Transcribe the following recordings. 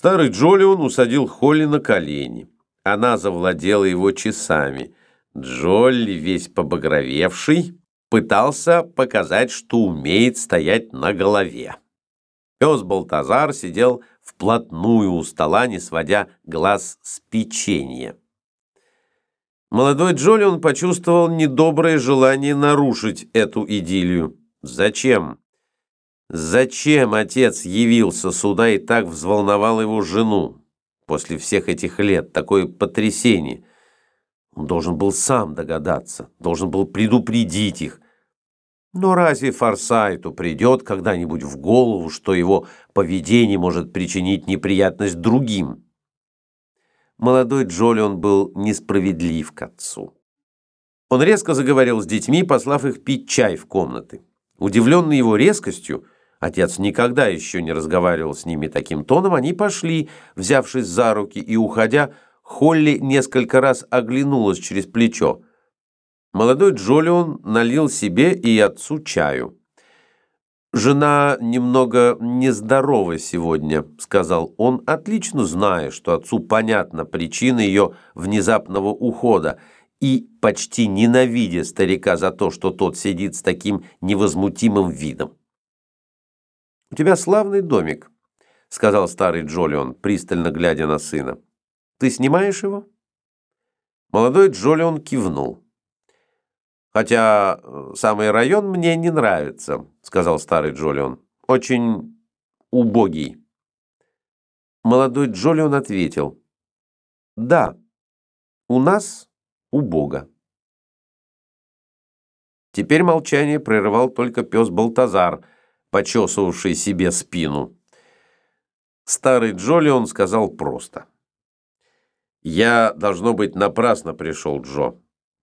Старый Джолион усадил Холли на колени. Она завладела его часами. Джолли, весь побагровевший, пытался показать, что умеет стоять на голове. Пес Балтазар сидел вплотную у стола, не сводя глаз с печенья. Молодой Джолион почувствовал недоброе желание нарушить эту идиллию. Зачем? Зачем отец явился сюда и так взволновал его жену? После всех этих лет, такое потрясение. Он должен был сам догадаться, должен был предупредить их. Но разве Форсайту придет когда-нибудь в голову, что его поведение может причинить неприятность другим? Молодой Джолион был несправедлив к отцу. Он резко заговорил с детьми, послав их пить чай в комнаты. Удивленный его резкостью, Отец никогда еще не разговаривал с ними таким тоном. Они пошли, взявшись за руки, и, уходя, Холли несколько раз оглянулась через плечо. Молодой Джолион налил себе и отцу чаю. «Жена немного нездорова сегодня», — сказал он, отлично зная, что отцу понятна причина ее внезапного ухода, и почти ненавидя старика за то, что тот сидит с таким невозмутимым видом. «У тебя славный домик», — сказал старый Джолион, пристально глядя на сына. «Ты снимаешь его?» Молодой Джолион кивнул. «Хотя э, самый район мне не нравится», — сказал старый Джолион. «Очень убогий». Молодой Джолион ответил. «Да, у нас убого». Теперь молчание прерывал только пес Балтазар — почесывавший себе спину. Старый Джолион сказал просто. «Я, должно быть, напрасно пришел, Джо,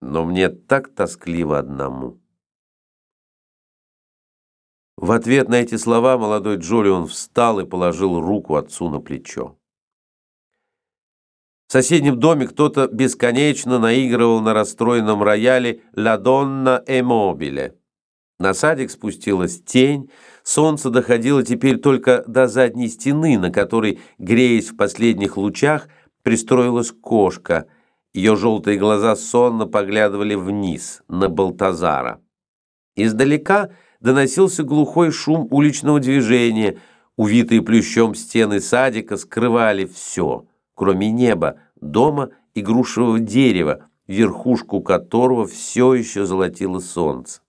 но мне так тоскливо одному». В ответ на эти слова молодой Джолион встал и положил руку отцу на плечо. В соседнем доме кто-то бесконечно наигрывал на расстроенном рояле «Ла Донна Эмобиле». На садик спустилась тень, солнце доходило теперь только до задней стены, на которой, греясь в последних лучах, пристроилась кошка. Ее желтые глаза сонно поглядывали вниз, на Балтазара. Издалека доносился глухой шум уличного движения. Увитые плющом стены садика скрывали все, кроме неба, дома и грушевого дерева, верхушку которого все еще золотило солнце.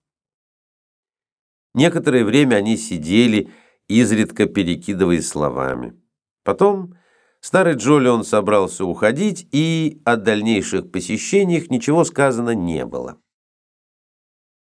Некоторое время они сидели, изредка перекидываясь словами. Потом старый Джолион собрался уходить, и о дальнейших посещениях ничего сказано не было.